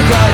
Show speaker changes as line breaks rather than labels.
fuck